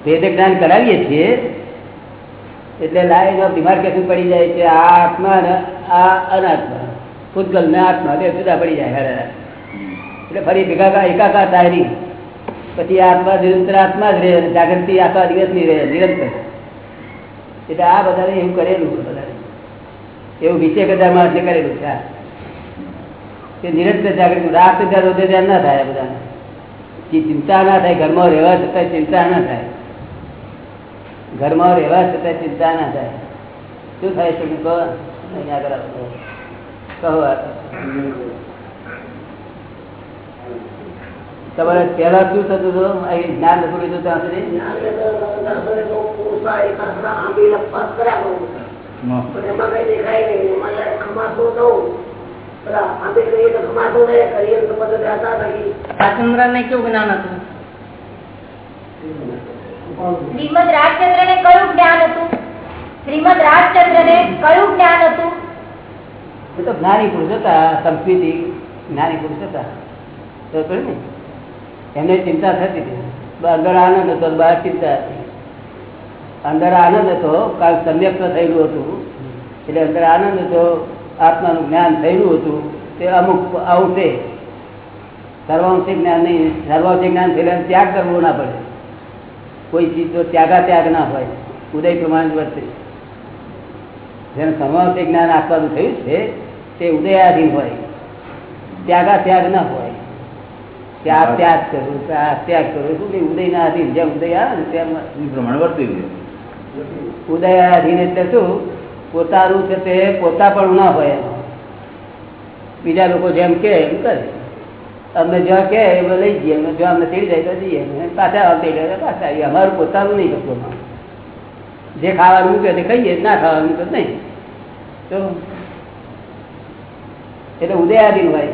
ભેદ જ્ઞાન કરાવીએ છીએ એટલે લાઈન બીમાર કેટલું પડી જાય છે આ આત્મા ને આ અનાત્મા ભૂતગલ ને આત્મા બે જુદા પડી જાય હેરે. એટલે ફરી ભેગા એકાકાર થાય નહીં. પછી આત્મા નિરંતર આત્મા જ રહે જાગૃતિ આખા દિવસની રહે, નિરંતર. એટલે આ બધાને એવું કરેલું બધાને. એવું વીસેક હજાર માણસે કરેલું છે. કે નિરંતર જાગૃતિ, રાત ત્યાં રોજે ધ્યાન ના થાય બધાને. ચિંતા ના થાય, ઘરમાં રહેવા છતાં ચિંતા ના થાય. ઘરમાં રહેવા છતાં ચિંતા ના થાય. શું થાય છે? કહો? અહીંયા આગળ. કહો આ. તમારે પહેલા શું થતું હતું? અહીં જ્ઞાન નથી લીધું ત્યાં સુધી? રાજચંદ્ર ને કેવું જ્ઞાન હતું? શ્રીમદ રાજચંદ્ર ને કયું જ્ઞાન હતું? શ્રીમદ રાજચંદ્ર ને કયું જ્ઞાન હતું? એ તો જ્ઞાની પુરુષ હતા સંસ્કૃતિ જ્ઞાની પુરુષ હતા. ને એમને ચિંતા થતી હતી. અંદર આનંદ હતો બહાર ચિંતા હતી. અંદર આનંદ હતો, કાલ સમ્યક થયેલું હતું. એટલે અંદર આનંદ હતો, આત્માનું જ્ઞાન થયેલું હતું. તે અમુક આવશે સર્વાંશિક જ્ઞાન નહીં સર્વાંશિક જ્ઞાન થયેલા ત્યાગ કરવો ના પડે. કોઈ ચીજ તો ત્યાગા ત્યાગ ના હોય, ઉદય પ્રમાણ વર્તે. જેને સર્વાંશિક જ્ઞાન આપવાનું થયું છે, તે ઉદયાધીન હોય ત્યાગા ત્યાગ ના હોય. કે આ ત્યાગ કરું કે આ ત્યાગ કરું. શું કે ઉદયના આધીન જેમ ઉદય આવે ને ત્યાં પ્રમાણે વર્તી છે. ઉદયાધીન એટલે શું? પોતાનું છે તે પોતા પણ ના હોય એમાં. બીજા લોકો જેમ કે એમ કરે. અમને જ્યાં કે એમ લઈ જઈએ. અમે જો અમને તેડી જાય તો જઈએ. પાછા આવતી જાય પાછા આવીએ. અમારું પોતાનું નહીં કરતું જે ખાવાનું મૂકે તે ખાઈએ. ના ખાવાનું તો નહીં. તો? એટલે ઉદયાધીન હોય.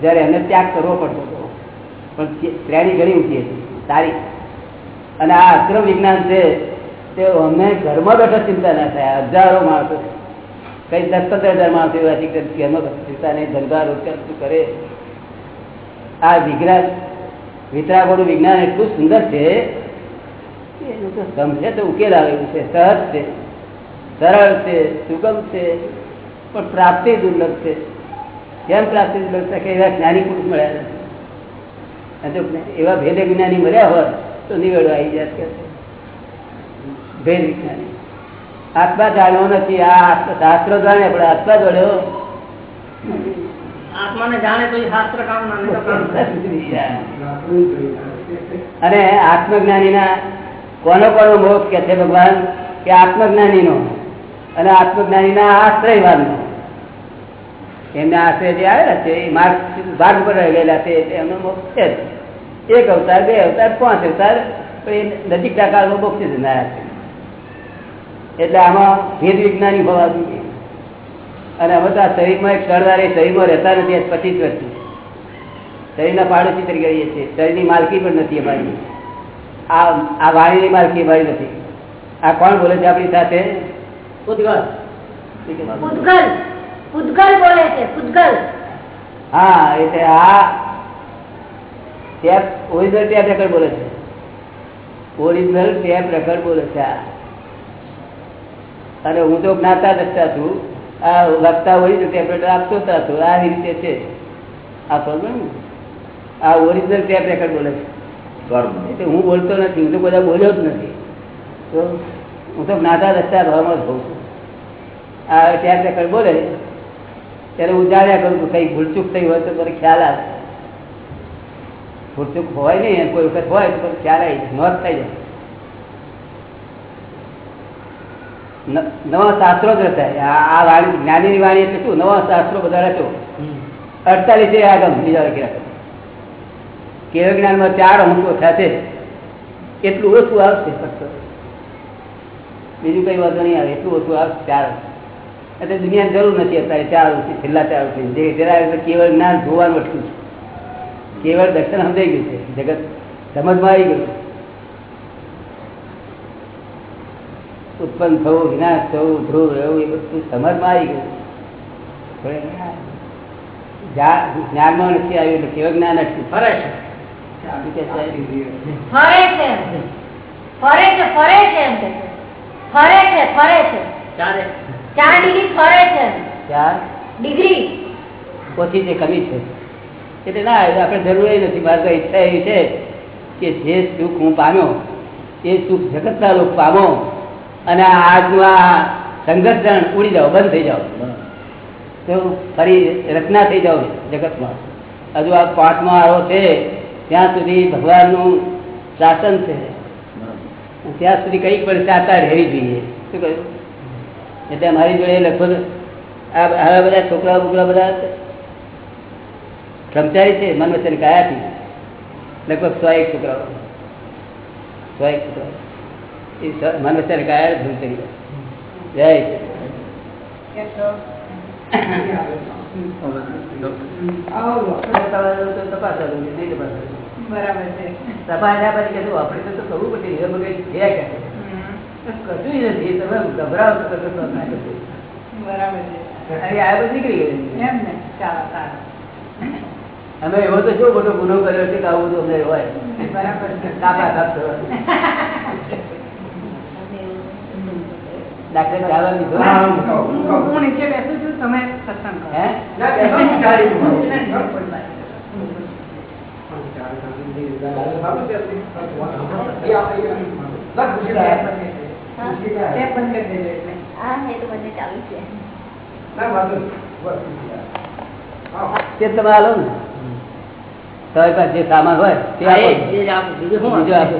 જ્યારે એમને ત્યાગ કરવો પડતો હતો. પણ શ્રેણી ઘણી ઊંચી હતી. સારી. અને આ અક્રમ વિજ્ઞાન છે, તે અમને ઘરમાં બેઠા ચિંતા ના થાય. હજારો માણસો કઈ દસ પંદર હજાર માણસો એવા ઘરમાં ચિંતા નહીં, ધંધા, રોજગાર શું કરે. આ વિજ્ઞાન, વિતરાગોનું વિજ્ઞાન એટલું સુંદર છે સમજે તો ઉકેલ આવેલું છે. સહજ છે. સરળ છે, સુગમ છે, પણ પ્રાપ્તિ દુર્લભ છે. કેમ પ્રાપ્તિ છે એવા જ્ઞાની પુરુષ મળ્યા નથી. એવા ભેદ જ્ઞાની મળ્યા હોત તો નિવેડો આવી જાય કે ભેદ વિજ્ઞાની. આત્મા જાણવો નથી. આ શાસ્ત્રો જાણે પણ આત્મા જોડ્યો અને આત્મજ્ઞાની તો એ શાસ્ત્ર કામ ના ના. *laughs* કોનો કોનો મોક્ષ કે છે ભગવાન? કે આત્મજ્ઞાનીનો. અને આત્મજ્ઞાનીના આશ્રયવાદનો. એમના આશ્રય જે આવેલા છે, એ માર્ગ ભાગ ઉપર રહેલા છે એમનો મોક્ષ છે એક અવતાર, બે અવતાર, પાંચ અવતાર એ નજીક કાળમાં મોક્ષ જ ના છે. એટલે આમાં ભેદ વિજ્ઞાની હોવા જોઈએ અને હવે તો આ શરીરમાં એક સરદાર એ શરીરમાં રહેતા નથી આજ પચીસ વર્ષથી શરીરના પાડોશી તરીકે રહીએ છીએ. શરીરની માલકી પણ નથી અમારી. આ આ વાણીની માલકી અમારી નથી. આ કોણ બોલે છે આપણી સાથે? ઉદગલ. પૂતગલ પૂતગલ બોલે છે પૂતગલ. હા એટલે આ ટેપ ઓરિજિનલ ટેપ રેકર્ડ બોલે છે. ઓરિજિનલ ટેપ રેકર્ડ બોલે છે આ. અને હું તો જ્ઞાતા દસતા છું. આ લખતા ઓરિજિનલ ટેપ રેકર્ડ આપતો હતો આ રીતે છે. આ પ્રોબ્લેમ આ ઓરિજિનલ ટેપ રેકર્ડ બોલે છે. એટલે હું બોલતો નથી હું તો બધા બોલ્યો જ નથી. તો હું તો જ્ઞાતા દસતા ભાવમાં જ હોઉં છું. આ ટેપ રેકર્ડ બોલે ત્યારે હું કરું કઈ ભૂલચૂક થઈ હોય તો મને ખ્યાલ આવે. ભૂલચૂક હોય નહીં કોઈ વખત હોય તો ખ્યાલ આવી નોંધ થઈ જાય. નવા શાસ્ત્રો જ રચાય. આ વાણી જ્ઞાનીની વાણી એટલે શું? નવા શાસ્ત્રો બધા રચો. અડતાલીસ આગમ બીજા વાક્ય કેવળ જ્ઞાનમાં ચાર અંકો થશે. એટલું ઓછું આવશે ફક્ત. બીજું કઈ વાંધો નહીં આવે એટલું ઓછું આવશે ચાર એટલે દુનિયાની જરૂર નથી અત્યારે ચાર વર્ષથી છેલ્લા ચાર વર્ષથી. જે જરા કેવળ જ્ઞાન જોવાનું અટક્યું છે કેવળ દર્શન સમજાઈ ગયું છે. જગત સમજમાં આવી ગયું ઉત્પન્ન થવું વિનાશ થવું ધ્રુવ રહેવું એ બધું સમજમાં આવી ગયું. જ્ઞાનમાં નથી આવ્યું એટલે કેવળ જ્ઞાન અટક્યું ફરે છે? ફરે છે ફરે છે ફરે છે. ફરે છે ફરે છે. ચારે ડિગ્રી ફરે છે. ચાર? ડિગ્રી ઓછી છે કમી છે. એટલે ના આપણે જરૂર નથી. મારે તો ઈચ્છા એવી છે કે જે સુખ હું પામ્યો એ સુખ જગતના લોક પામો અને આ આજનું આ સંઘર્ષણ ઉડી જાઓ બંધ થઈ જાઓ. તો ફરી રચના થઈ જાઓ જગતમાં. હજુ આ પાંચમો આરો છે ત્યાં સુધી ભગવાનનું શાસન છે. ત્યાં સુધી કંઈક પણ ચાતા રહેવી જોઈએ. શું કહ્યું? એટલે મારી જોડે લગભગ આ બધા છોકરા બોકરા બધા કર્મચારી છે મન વચન કાયાથી લગભગ સો એક છોકરાઓ. સો એક છોકરાઓ. એ સ- મન વચન કાયા ધૂમ કરી જય તપાસ બરાબર છે. તપાસ પછી કીધું આપણે તો કરવું કે કશું ય નથી તમે ગભરાવ તો કશું તો ના કશું. બરાબર છે અરે આ બધું નીકળી ગયું એમ ને ચાલો સારું અમે એવો તો શું મોટો ગુનો કર્યો છે કે આવું બધું અમને હોય બરાબર છે કાપા કાપ કરવા. ડાક્ટર ચાલવા દીધો હું હું નીચે બેસું છું તમે સત્સંગ કરો હે ટેપ બંધ કરી દેજો એટલે. હા એ તો બંને ચાલુ છે. તે તમે હાલો ને? તમારી પાસે જે સામાન હોય તે આપો.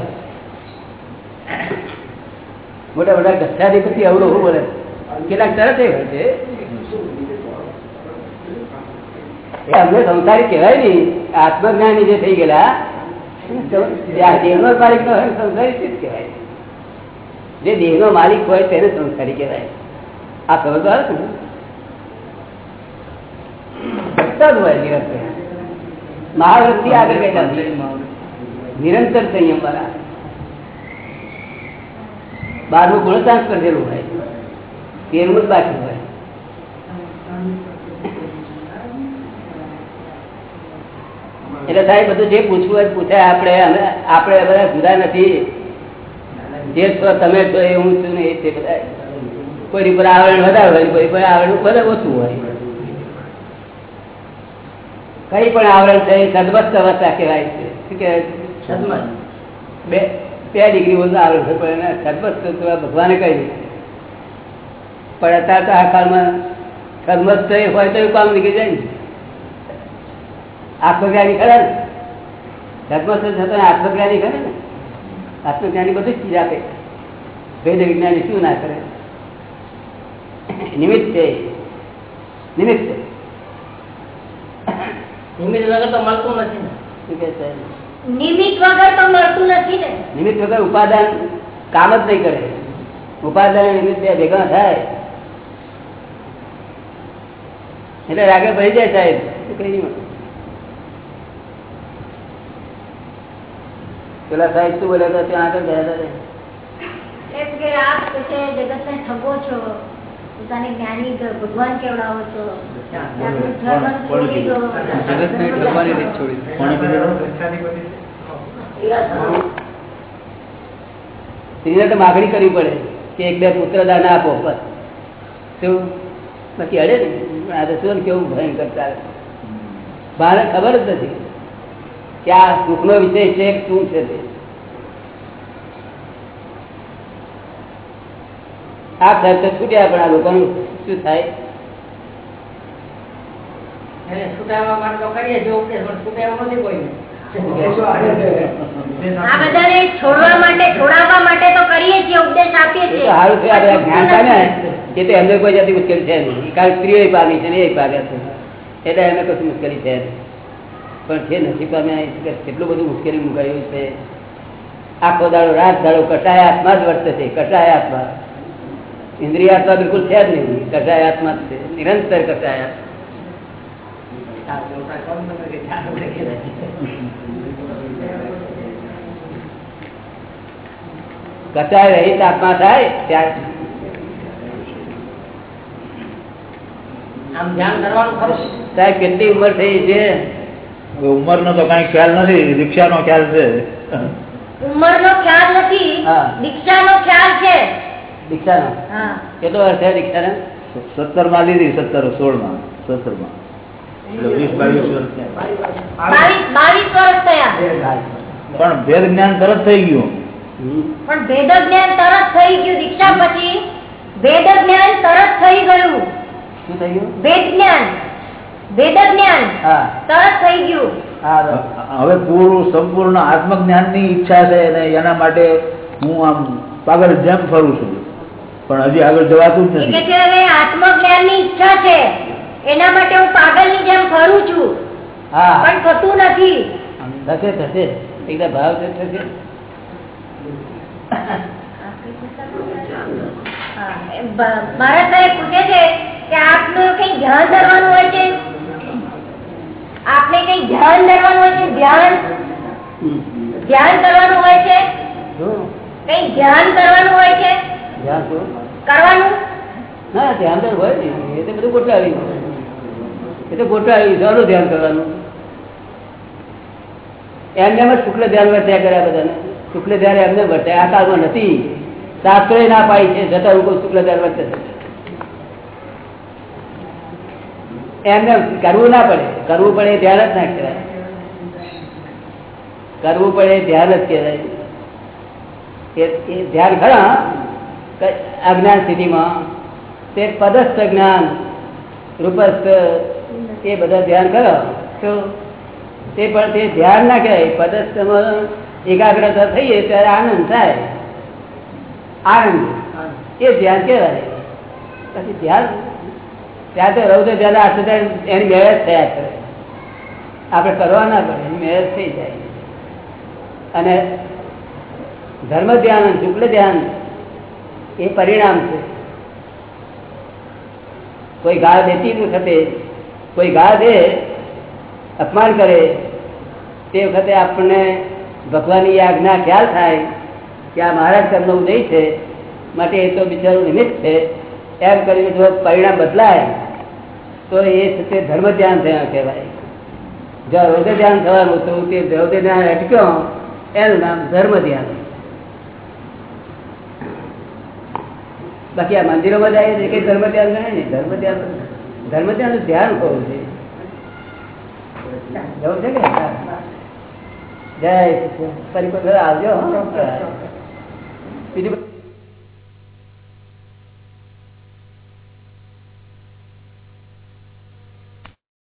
મોટા મોટા પછી અવળું શું બોલે કેટલાક તરત એ હોય છે. એ અમને સંસારી કહેવાય નહીં. આત્મજ્ઞાની જે થઈ ગયેલા નો સંસારી જ કહેવાય. જે દેહનો માલિક હોય તેને સંસારી કહેવાય. આ સમજ આવે છે જ હોય નિરંતર. મહાવ્રતથી આગળ બેઠા નિરંતર સંયમ વાળા. બારમું ગુણતાંશ કરેલું હોય. તેરમું જ બાકી હોય. એટલે સાહેબ, બધું જે પૂછવું હોય પૂછાય. આપણે આપણે બધા જુદા નથી. જે છો તમે છો એ હું છું ને એ છે બધા. કોઈ પર આવરણ વધારે હોય કોઈ પર આવરણ બધા ઓછું હોય. કઈ પણ આવરણ છે સદમસ્ત અવસ્થા કહેવાય છે. શું કહેવાય છે? બે બે ડિગ્રી ઓછું આવરણ છે પણ એને સદમસ્ત ભગવાને કહી દીધું. પણ અત્યારે તો આ કાળમાં સદમસ્ત એ હોય તો એવું કામ નીકળી જાય ને. આત્મજ્ઞાની ખરા ને? સદમસ્ત થતો આત્મજ્ઞાની ખરે ને? આત્મજ્ઞાની બધું જ ચીજ આપે. વેદ વિજ્ઞાની શું ના કરે? નિમિત્ત છે. નિમિત્ત છે. નિમિત્ત વગર તો મળતું નથી શું કહે છે? નિમિત્ત વગર તો મળતું નથી ને. નિમિત્ત વગર ઉપાદાન કામ જ નહીં કરે. ઉપાદાન નિમિત્ત બે ભેગા થાય. એટલે રાગે ભરી જાય સાહેબ. કઈ નહીં પેલા સાહેબ શું બોલ્યા હતા? ત્યાં આગળ ગયા હતા એમ કે આપ કે છે જગતને ઠગો છો પોતાને જ્ઞાની ભગવાન કેવડાવો છો. આપણું ધર્મ છોડી દો. જગતને ઠગવાની રીત છોડી કોણે કીધું સ્ત્રીને તો માગણી કરવી પડે કે એક બે પુત્ર દાન આપો બસ. શું? પછી અડે ને? આ તો શું ને કેવું ભયંકર ચાલે? બહાર ખબર જ નથી. કે આ સુખનો વિષય છે શું છે તે? આ ખર્ચ છૂટ્યા પણ આ લોકોનું શું થાય? એમને કોઈ મુશ્કેલી છે નહીં. કારણ સ્ત્રીઓ પામી છે ને એ પામ્યા છે. એટલે એમને કશું મુશ્કેલી છે નહીં. પણ જે નસીબ અમે કેટલું બધું મુશ્કેલી મુકાયું છે. આખો દાડો રાત દાડો કટાય આત્મા જ વર્તે છે કટાય આત્મા. ઇન્દ્રિય આત્મા બિલકુલ છે જ નહીં. કટાય આત્મા જ છે. નિરંતર કટાય કચાય રહી આત્મા થાય ત્યાં આમ ધ્યાન કરવાનું ખરું? સાહેબ કેટલી ઉંમર થઈ છે? ઉંમરનો તો કઈ ખ્યાલ નથી દીક્ષાનો ખ્યાલ છે. ઉંમરનો ખ્યાલ નથી. દીક્ષાનો ખ્યાલ છે. દીક્ષાનો? હા. કેટલો વર્ષ છે દીક્ષાને? સત્તરમાં લીધી સત્તર સોળમાં સત્તરમાં એટલે વીસ બાવીસ વર્ષ થયા. બાવીસ બાવીસ વર્ષ થયા. પણ ભેદ જ્ઞાન તરત થઈ ગયું. પણ ભેદ જ્ઞાન તરત થઈ ગયું દીક્ષા પછી ભેદ જ્ઞાન તરત થઈ ગયું. શું થઈ ગયું? ભેદ જ્ઞાન. હવે પૂરું સંપૂર્ણ આત્મજ્ઞાનની ઈચ્છા છે અને એના માટે હું આમ પાગલ જેમ ફરું છું. પણ હજી આગળ જવાતું જ નથી. આત્મજ્ઞાનની ઈચ્છા છે. એના માટે હું પાગલની જેમ ફરું છું. હા. પણ થતું નથી. થશે થશે. એકદમ ભાવ થશે. પૂછે છે કે આપનું કઈ ધ્યાન ધરવાનું હોય છે? આપને કઈ ધ્યાન ધરવાનું હોય છે? ધ્યાન? ધ્યાન કરવાનું હોય છે? કઈ ધ્યાન કરવાનું હોય છે? કરવાનું? ના ધ્યાન તો હોય ને. એ તો બધું ગોઠવાવી એ તો ગોઠવાવી સારું ધ્યાન કરવાનું? એમને એમ શુક્લ ધ્યાન વર્ત્યા કર્યા બધાને. શુક્લ ધ્યાન એમને વર્ત્યા. આ કાળમાં નથી. શાસ્ત્રોએ ના પાડી છે. જતા હું શુક્લ ધ્યાન વર્તે છે. એમને કરવું ના પડે. કરવું પડે ધ્યાન જ ના કહેવાય. કરવું પડે ધ્યાન જ કહેવાય. એ ધ્યાન ખરા અજ્ઞાન સ્થિતિમાં તે પદસ્થ જ્ઞાન, રૂપસ્થ, એ બધા ધ્યાન કરો તો તે પણ તે ધ્યાન ના કહેવાય. પદસ્થમાં એકાગ્રતા થઈએ ત્યારે આનંદ થાય. આનંદ. એ ધ્યાન કહેવાય. પછી ધ્યાન ત્યાં તો રૌદ્ર ધ્યાન આશ્રય એની મેરેજ થયા કરે. આપણે કરવા ના પડે, એની મેરેજ થઈ જાય. અને ધર્મ ધ્યાન શુક્લ ધ્યાન એ પરિણામ છે. કોઈ ગાળ દેતી વખતે, કોઈ ગાળ દે, અપમાન કરે, તે વખતે આપણને ભગવાનની આજ્ઞા ખ્યાલ થાય કે આ મહારાજ તેમનો ઉદય છે. માટે એ તો બિચારું નિમિત્ત છે. એમ કરીને જો પરિણામ બદલાય, તો એ તે ધર્મ ધ્યાન થયા કહેવાય. જો રૌદ્ર ધ્યાન થવાનું તો તે રૌદ્ર ધ્યાન અટક્યો, એનું નામ ધર્મ ધ્યાન. બાકી આ મંદિરોમાં જાય છે કે ધર્મ ધ્યાન ગણાય ને ધર્મ ધ્યાન ધર્મ ધ્યાન ધ્યાન કરવું છે જવું છે કે? જય કોઈ આવજો. બીજું